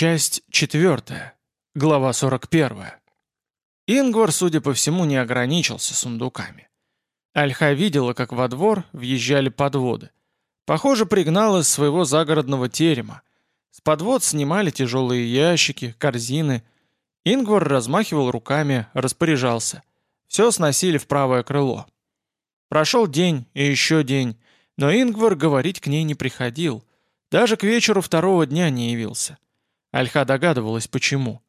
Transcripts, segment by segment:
Часть четвертая. Глава 41. Ингвар, судя по всему, не ограничился сундуками. Альха видела, как во двор въезжали подводы. Похоже, пригнал из своего загородного терема. С подвод снимали тяжелые ящики, корзины. Ингвар размахивал руками, распоряжался. Все сносили в правое крыло. Прошел день и еще день, но Ингвар говорить к ней не приходил. Даже к вечеру второго дня не явился. Альха догадывалась, почему.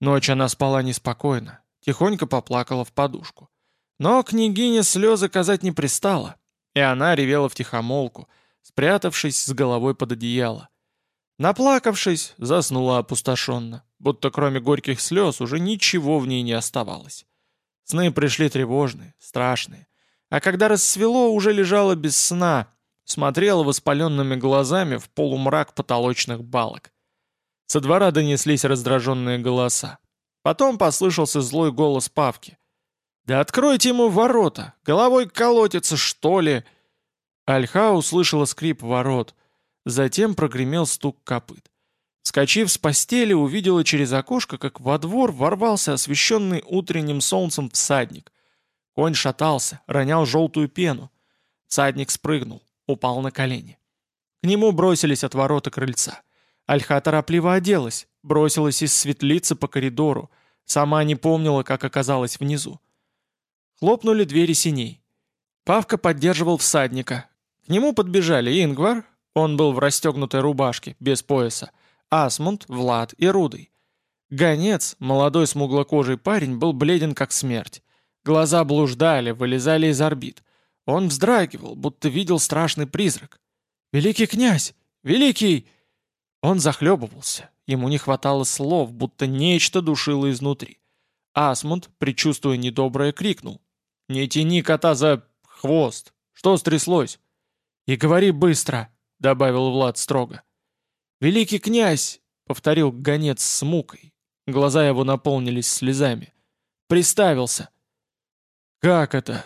Ночь она спала неспокойно, тихонько поплакала в подушку. Но княгине слезы казать не пристала, и она ревела втихомолку, спрятавшись с головой под одеяло. Наплакавшись, заснула опустошенно, будто кроме горьких слез уже ничего в ней не оставалось. Сны пришли тревожные, страшные. А когда рассвело, уже лежала без сна, смотрела воспаленными глазами в полумрак потолочных балок. Со двора донеслись раздраженные голоса. Потом послышался злой голос Павки. «Да откройте ему ворота! Головой колотится, что ли?» Альха услышала скрип ворот. Затем прогремел стук копыт. Скочив с постели, увидела через окошко, как во двор ворвался освещенный утренним солнцем всадник. Конь шатался, ронял желтую пену. Всадник спрыгнул, упал на колени. К нему бросились от ворота крыльца. Альха торопливо оделась, бросилась из светлицы по коридору, сама не помнила, как оказалась внизу. Хлопнули двери синей. Павка поддерживал всадника. К нему подбежали Ингвар, он был в расстегнутой рубашке, без пояса, Асмунд, Влад и Рудый. Гонец, молодой смуглокожий парень, был бледен как смерть. Глаза блуждали, вылезали из орбит. Он вздрагивал, будто видел страшный призрак. «Великий князь! Великий!» Он захлебывался, ему не хватало слов, будто нечто душило изнутри. Асмунд, предчувствуя недоброе, крикнул. «Не тяни кота за хвост! Что стряслось?» «И говори быстро!» — добавил Влад строго. «Великий князь!» — повторил гонец с мукой. Глаза его наполнились слезами. «Приставился!» «Как это?»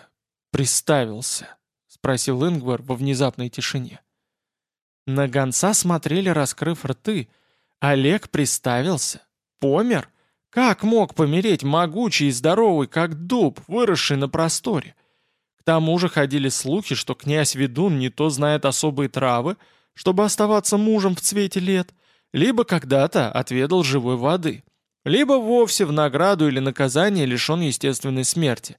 «Приставился?» — спросил Ингвар во внезапной тишине. На гонца смотрели, раскрыв рты. Олег приставился. Помер? Как мог помереть могучий и здоровый, как дуб, выросший на просторе? К тому же ходили слухи, что князь Ведун не то знает особые травы, чтобы оставаться мужем в цвете лет, либо когда-то отведал живой воды, либо вовсе в награду или наказание лишен естественной смерти.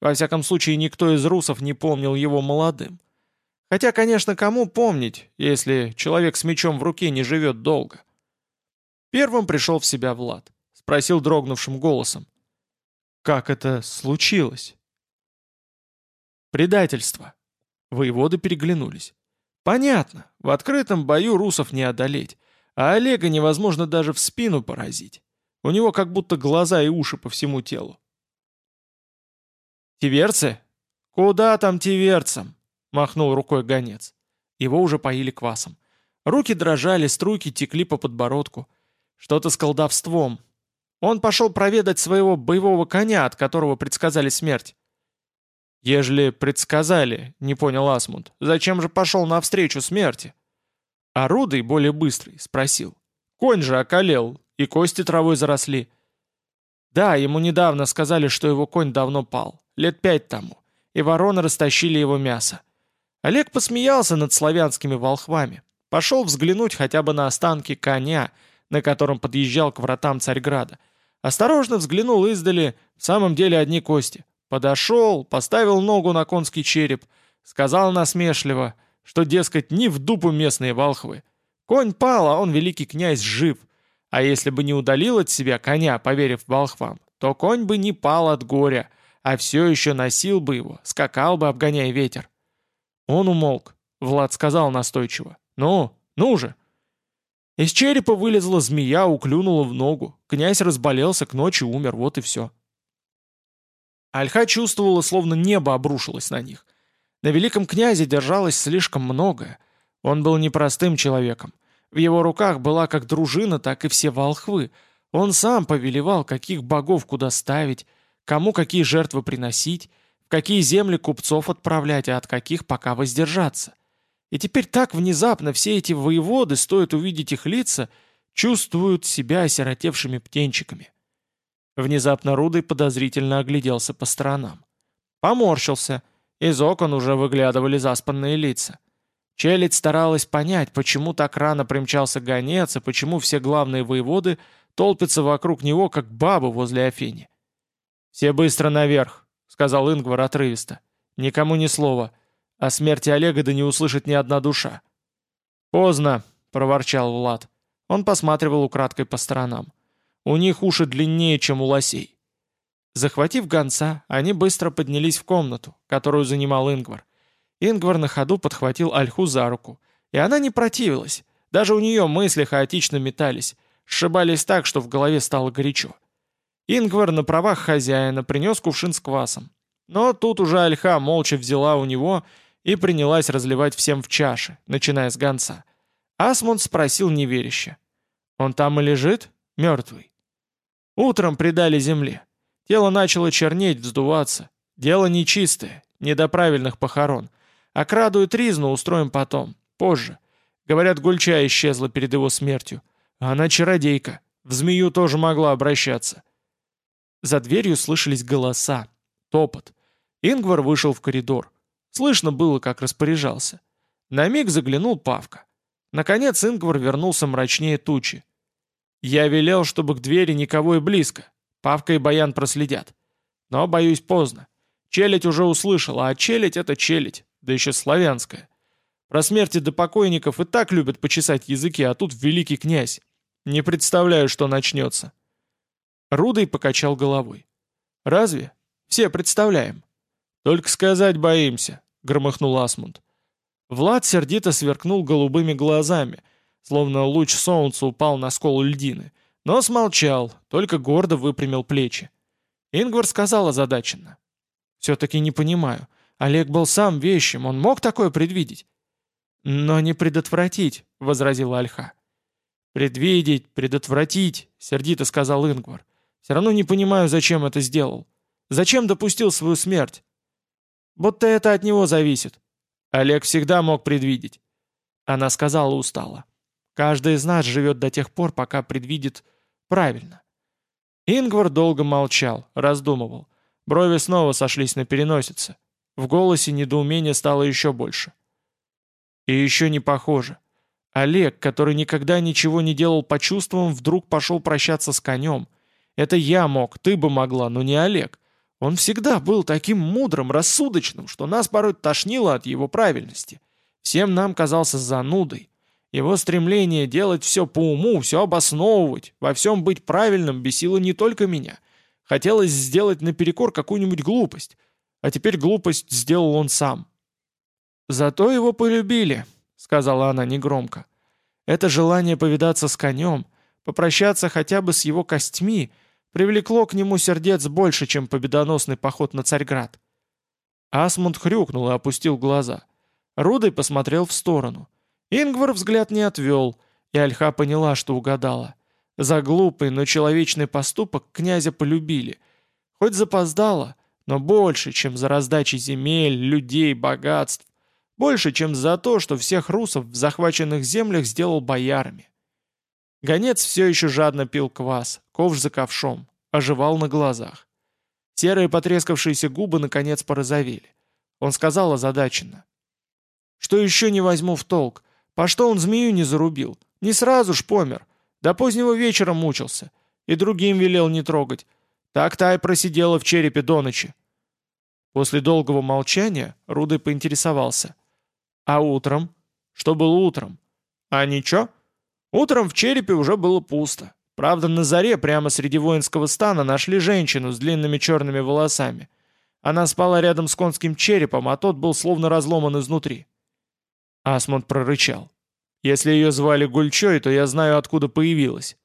Во всяком случае, никто из русов не помнил его молодым. Хотя, конечно, кому помнить, если человек с мечом в руке не живет долго? Первым пришел в себя Влад. Спросил дрогнувшим голосом. «Как это случилось?» «Предательство». Воеводы переглянулись. «Понятно, в открытом бою русов не одолеть, а Олега невозможно даже в спину поразить. У него как будто глаза и уши по всему телу». «Тиверцы? Куда там тиверцам?» Махнул рукой гонец. Его уже поили квасом. Руки дрожали, струйки текли по подбородку. Что-то с колдовством. Он пошел проведать своего боевого коня, от которого предсказали смерть. «Ежели предсказали», — не понял Асмунд, — «зачем же пошел навстречу смерти?» А Рудый, более быстрый, спросил. «Конь же околел, и кости травой заросли». Да, ему недавно сказали, что его конь давно пал, лет пять тому, и вороны растащили его мясо. Олег посмеялся над славянскими волхвами. Пошел взглянуть хотя бы на останки коня, на котором подъезжал к вратам Царьграда. Осторожно взглянул издали, в самом деле одни кости. Подошел, поставил ногу на конский череп, сказал насмешливо, что, дескать, не в дупу местные волхвы. Конь пал, а он, великий князь, жив. А если бы не удалил от себя коня, поверив волхвам, то конь бы не пал от горя, а все еще носил бы его, скакал бы, обгоняя ветер. Он умолк. Влад сказал настойчиво. «Ну, ну же!» Из черепа вылезла змея, уклюнула в ногу. Князь разболелся, к ночи умер, вот и все. Альха чувствовала, словно небо обрушилось на них. На великом князе держалось слишком многое. Он был непростым человеком. В его руках была как дружина, так и все волхвы. Он сам повелевал, каких богов куда ставить, кому какие жертвы приносить, какие земли купцов отправлять, а от каких пока воздержаться. И теперь так внезапно все эти воеводы, стоит увидеть их лица, чувствуют себя осиротевшими птенчиками. Внезапно Рудый подозрительно огляделся по сторонам. Поморщился, из окон уже выглядывали заспанные лица. Челядь старалась понять, почему так рано примчался гонец и почему все главные воеводы толпятся вокруг него, как бабы возле Афини. «Все быстро наверх», — сказал Ингвар отрывисто. «Никому ни слова. О смерти Олега да не услышит ни одна душа». «Поздно», — проворчал Влад. Он посматривал украдкой по сторонам. «У них уши длиннее, чем у лосей». Захватив гонца, они быстро поднялись в комнату, которую занимал Ингвар. Ингвар на ходу подхватил Альху за руку, и она не противилась. Даже у нее мысли хаотично метались, сшибались так, что в голове стало горячо. Ингвар на правах хозяина принес кувшин с квасом. Но тут уже Альха молча взяла у него и принялась разливать всем в чаши, начиная с гонца. Асмунд спросил неверяще. «Он там и лежит? Мертвый?» Утром предали земле. Тело начало чернеть, вздуваться. Дело нечистое, не до правильных похорон. А краду и тризну устроим потом, позже. Говорят, Гульча исчезла перед его смертью. Она чародейка. В змею тоже могла обращаться. За дверью слышались голоса, топот. Ингвар вышел в коридор. Слышно было, как распоряжался. На миг заглянул Павка. Наконец Ингвар вернулся мрачнее тучи. «Я велел, чтобы к двери никого и близко. Павка и Баян проследят. Но, боюсь, поздно. Челядь уже услышала, а челядь — это челядь, да еще славянская. Про смерти до покойников и так любят почесать языки, а тут великий князь. Не представляю, что начнется». Рудой покачал головой. «Разве? Все представляем». «Только сказать боимся», — громыхнул Асмунд. Влад сердито сверкнул голубыми глазами, словно луч солнца упал на скол льдины, но смолчал, только гордо выпрямил плечи. Ингвар сказал озадаченно. «Все-таки не понимаю. Олег был сам вещим, он мог такое предвидеть?» «Но не предотвратить», — возразила Альха. «Предвидеть, предотвратить», — сердито сказал Ингвар. «Все равно не понимаю, зачем это сделал. Зачем допустил свою смерть? Будто это от него зависит. Олег всегда мог предвидеть. Она сказала устало. Каждый из нас живет до тех пор, пока предвидит правильно. Ингвар долго молчал, раздумывал. Брови снова сошлись на переносице. В голосе недоумение стало еще больше. И еще не похоже. Олег, который никогда ничего не делал по чувствам, вдруг пошел прощаться с конем. Это я мог, ты бы могла, но не Олег. Он всегда был таким мудрым, рассудочным, что нас порой тошнило от его правильности. Всем нам казался занудой. Его стремление делать все по уму, все обосновывать, во всем быть правильным бесило не только меня. Хотелось сделать наперекор какую-нибудь глупость. А теперь глупость сделал он сам. «Зато его полюбили», — сказала она негромко. «Это желание повидаться с конем, попрощаться хотя бы с его костьми — привлекло к нему сердец больше, чем победоносный поход на Царьград. Асмунд хрюкнул и опустил глаза. Рудой посмотрел в сторону. Ингвар взгляд не отвел, и Альха поняла, что угадала. За глупый, но человечный поступок князя полюбили. Хоть запоздало, но больше, чем за раздачи земель, людей, богатств. Больше, чем за то, что всех русов в захваченных землях сделал боярами. Гонец все еще жадно пил квас, ковш за ковшом, оживал на глазах. Серые потрескавшиеся губы наконец порозовели. Он сказал озадаченно. «Что еще не возьму в толк? По что он змею не зарубил? Не сразу ж помер. До позднего вечера мучился. И другим велел не трогать. Так та и просидела в черепе до ночи». После долгого молчания Рудой поинтересовался. «А утром? Что было утром? А ничего?» Утром в черепе уже было пусто. Правда, на заре прямо среди воинского стана нашли женщину с длинными черными волосами. Она спала рядом с конским черепом, а тот был словно разломан изнутри. Асмунд прорычал. «Если ее звали Гульчой, то я знаю, откуда появилась».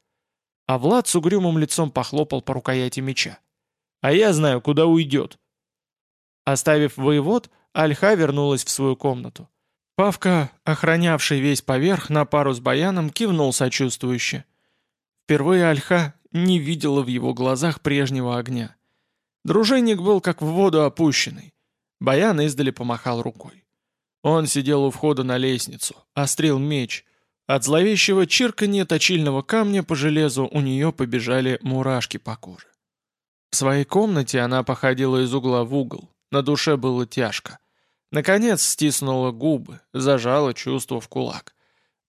А Влад с угрюмым лицом похлопал по рукояти меча. «А я знаю, куда уйдет». Оставив воевод, Альха вернулась в свою комнату. Павка, охранявший весь поверх на пару с Баяном, кивнул сочувствующе. Впервые Альха не видела в его глазах прежнего огня. Дружинник был как в воду опущенный. Баян издали помахал рукой. Он сидел у входа на лестницу, острил меч. От зловещего чирканья точильного камня по железу у нее побежали мурашки по коже. В своей комнате она походила из угла в угол, на душе было тяжко. Наконец стиснула губы, зажала чувство в кулак.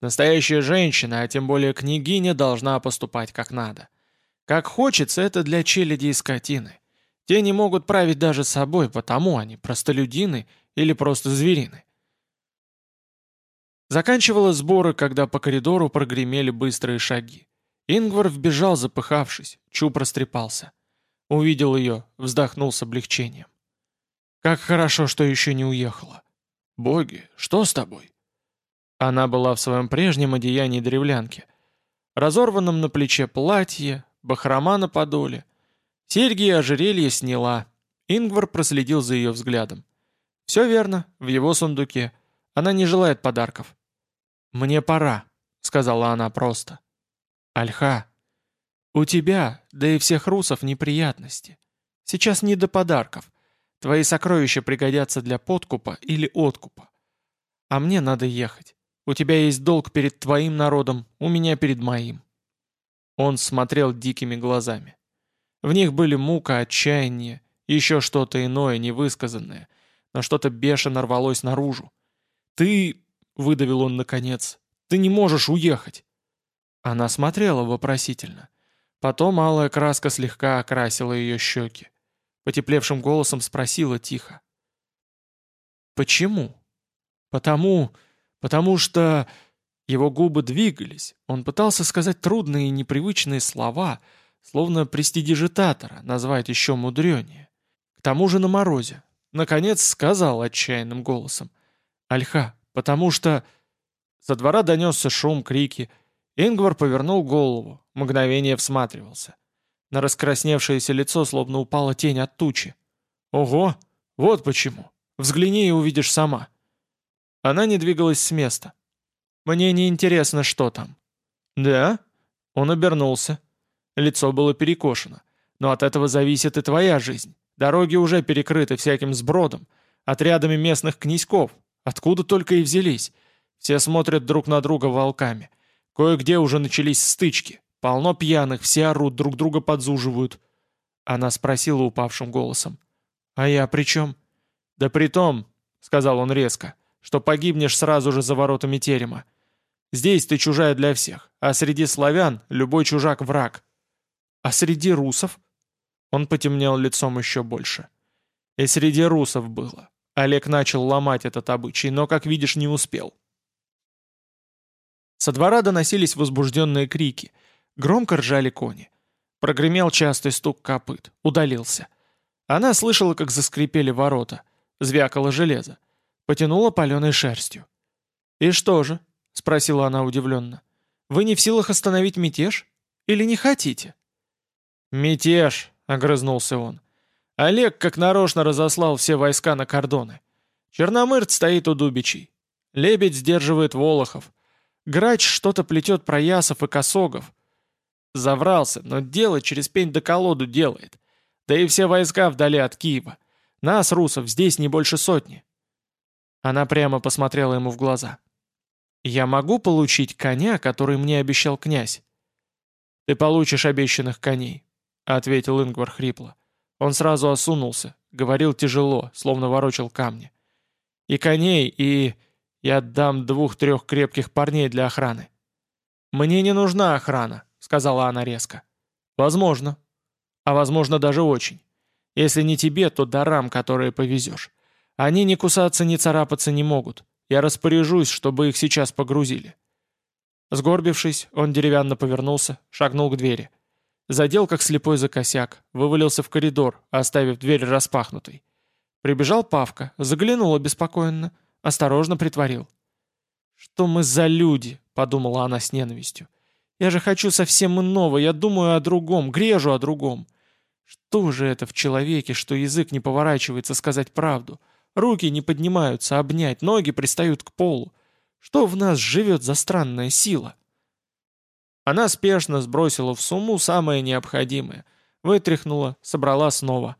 Настоящая женщина, а тем более княгиня, должна поступать как надо. Как хочется, это для челяди и скотины. Те не могут править даже собой, потому они простолюдины или просто зверины. Заканчивала сборы, когда по коридору прогремели быстрые шаги. Ингвар вбежал, запыхавшись, Чуб растрепался. Увидел ее, вздохнул с облегчением. «Как хорошо, что еще не уехала. Боги, что с тобой?» Она была в своем прежнем одеянии древлянки. Разорванном на плече платье, бахрома на подоле. Серьги и ожерелье сняла. Ингвар проследил за ее взглядом. «Все верно, в его сундуке. Она не желает подарков. «Мне пора», — сказала она просто. «Альха, у тебя, да и всех русов, неприятности. Сейчас не до подарков. Твои сокровища пригодятся для подкупа или откупа. А мне надо ехать. У тебя есть долг перед твоим народом, у меня перед моим». Он смотрел дикими глазами. В них были мука, отчаяние, еще что-то иное, невысказанное, но что-то бешено рвалось наружу. «Ты выдавил он наконец. «Ты не можешь уехать!» Она смотрела вопросительно. Потом алая краска слегка окрасила ее щеки. Потеплевшим голосом спросила тихо. «Почему?» «Потому... потому что...» Его губы двигались. Он пытался сказать трудные и непривычные слова, словно престидижитатора, назвать еще мудренее. К тому же на морозе. Наконец сказал отчаянным голосом. «Альха, потому что...» Со двора донесся шум, крики. Ингвар повернул голову, мгновение всматривался. На раскрасневшееся лицо словно упала тень от тучи. «Ого! Вот почему! Взгляни и увидишь сама!» Она не двигалась с места. «Мне не интересно, что там». «Да?» Он обернулся. Лицо было перекошено. «Но от этого зависит и твоя жизнь. Дороги уже перекрыты всяким сбродом, отрядами местных князьков, Откуда только и взялись. Все смотрят друг на друга волками. Кое-где уже начались стычки. Полно пьяных, все орут, друг друга подзуживают. Она спросила упавшим голосом. «А я при чем?» «Да при том», — сказал он резко, — «что погибнешь сразу же за воротами терема. Здесь ты чужая для всех, а среди славян любой чужак — враг. А среди русов?» Он потемнел лицом еще больше. «И среди русов было. Олег начал ломать этот обычай, но, как видишь, не успел. Со двора доносились возбужденные крики. Громко ржали кони. Прогремел частый стук копыт. Удалился. Она слышала, как заскрипели ворота. Звякало железо. Потянула паленой шерстью. «И что же?» — спросила она удивленно. «Вы не в силах остановить мятеж? Или не хотите?» «Мятеж!» — огрызнулся он. Олег как нарочно разослал все войска на кордоны. Черномырт стоит у Дубичей. Лебедь сдерживает Волохов. Грач что-то плетет про Ясов и Косогов. Заврался, но дело через пень до колоду делает. Да и все войска вдали от Киева. Нас, русов, здесь не больше сотни. Она прямо посмотрела ему в глаза. «Я могу получить коня, который мне обещал князь?» «Ты получишь обещанных коней», — ответил Ингвар хрипло. Он сразу осунулся, говорил тяжело, словно ворочал камни. «И коней, и... я дам двух-трех крепких парней для охраны». «Мне не нужна охрана», — сказала она резко. «Возможно. А возможно даже очень. Если не тебе, то дарам, которые повезешь. Они ни кусаться, ни царапаться не могут. Я распоряжусь, чтобы их сейчас погрузили». Сгорбившись, он деревянно повернулся, шагнул к двери. Задел, как слепой за косяк, вывалился в коридор, оставив дверь распахнутой. Прибежал Павка, заглянул обеспокоенно, осторожно притворил. «Что мы за люди?» — подумала она с ненавистью. «Я же хочу совсем иного, я думаю о другом, грежу о другом. Что же это в человеке, что язык не поворачивается сказать правду? Руки не поднимаются обнять, ноги пристают к полу. Что в нас живет за странная сила?» Она спешно сбросила в сумму самое необходимое, вытряхнула, собрала снова.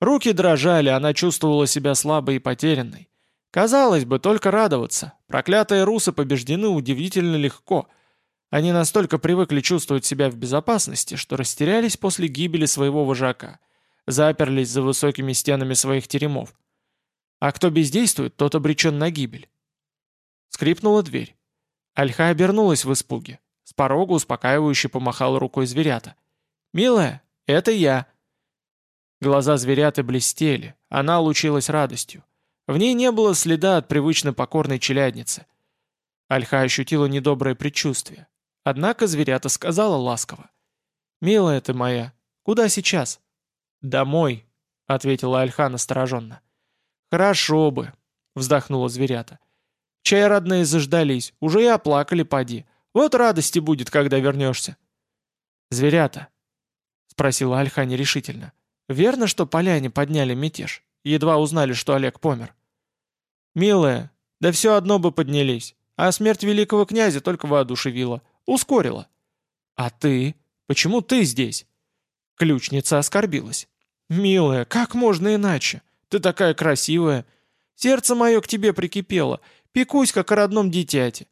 Руки дрожали, она чувствовала себя слабой и потерянной. Казалось бы, только радоваться. Проклятые русы побеждены удивительно легко. Они настолько привыкли чувствовать себя в безопасности, что растерялись после гибели своего вожака, заперлись за высокими стенами своих теремов. А кто бездействует, тот обречен на гибель. Скрипнула дверь. Альха обернулась в испуге. С порога успокаивающе помахала рукой зверята. «Милая, это я!» Глаза зверяты блестели, она лучилась радостью. В ней не было следа от привычно покорной челядницы. Альха ощутила недоброе предчувствие. Однако зверята сказала ласково. «Милая ты моя, куда сейчас?» «Домой», — ответила Альха настороженно. «Хорошо бы», — вздохнула зверята. «Чай родные заждались, уже и оплакали поди. Вот радости будет, когда вернешься». «Зверята», — спросила Альха нерешительно. «Верно, что поляне подняли мятеж?» едва узнали, что Олег помер. «Милая, да все одно бы поднялись, а смерть великого князя только воодушевила, ускорила». «А ты? Почему ты здесь?» Ключница оскорбилась. «Милая, как можно иначе? Ты такая красивая. Сердце мое к тебе прикипело, пекусь, как о родном дитяте.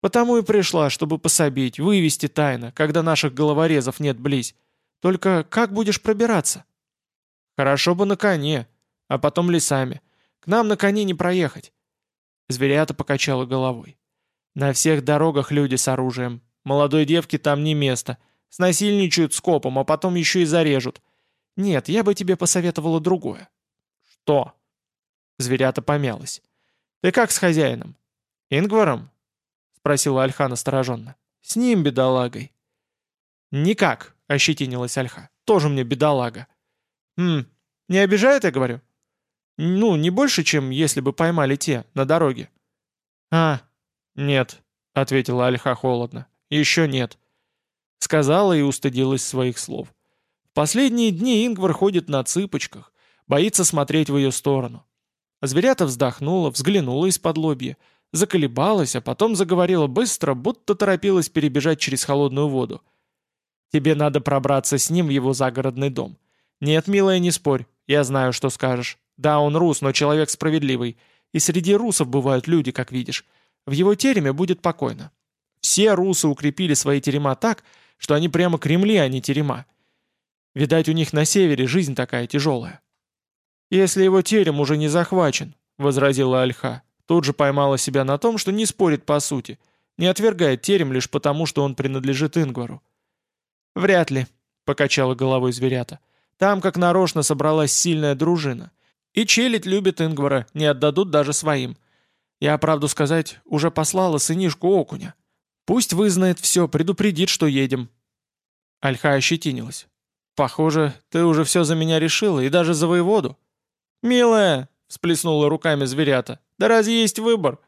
Потому и пришла, чтобы пособить, вывести тайно, когда наших головорезов нет близь. Только как будешь пробираться?» «Хорошо бы на коне а потом лесами. К нам на коне не проехать». Зверята покачала головой. «На всех дорогах люди с оружием. Молодой девке там не место. Снасильничают скопом, а потом еще и зарежут. Нет, я бы тебе посоветовала другое». «Что?» Зверята помялась. «Ты как с хозяином?» «Ингваром?» Спросила Альха настороженно. «С ним, бедолагой». «Никак», — ощетинилась Альха. «Тоже мне бедолага». «Хм, не обижает, я говорю?» Ну, не больше, чем если бы поймали те, на дороге. А, нет, ответила Альха холодно. Еще нет. Сказала и устыдилась своих слов. В последние дни Ингвар ходит на цыпочках, боится смотреть в ее сторону. Зверята вздохнула, взглянула из-под лобья, заколебалась, а потом заговорила быстро, будто торопилась перебежать через холодную воду. «Тебе надо пробраться с ним в его загородный дом. Нет, милая, не спорь, я знаю, что скажешь. Да, он рус, но человек справедливый. И среди русов бывают люди, как видишь. В его тереме будет покойно. Все русы укрепили свои терема так, что они прямо Кремли, а не терема. Видать, у них на севере жизнь такая тяжелая. «Если его терем уже не захвачен», — возразила Альха, тут же поймала себя на том, что не спорит по сути, не отвергает терем лишь потому, что он принадлежит Ингвару. «Вряд ли», — покачала головой зверята. «Там, как нарочно, собралась сильная дружина. И челядь любит Ингвара, не отдадут даже своим. Я, правду сказать, уже послала сынишку окуня. Пусть вызнает все, предупредит, что едем». Альха ощетинилась. «Похоже, ты уже все за меня решила, и даже за воеводу». «Милая!» — всплеснула руками зверята. «Да разве есть выбор?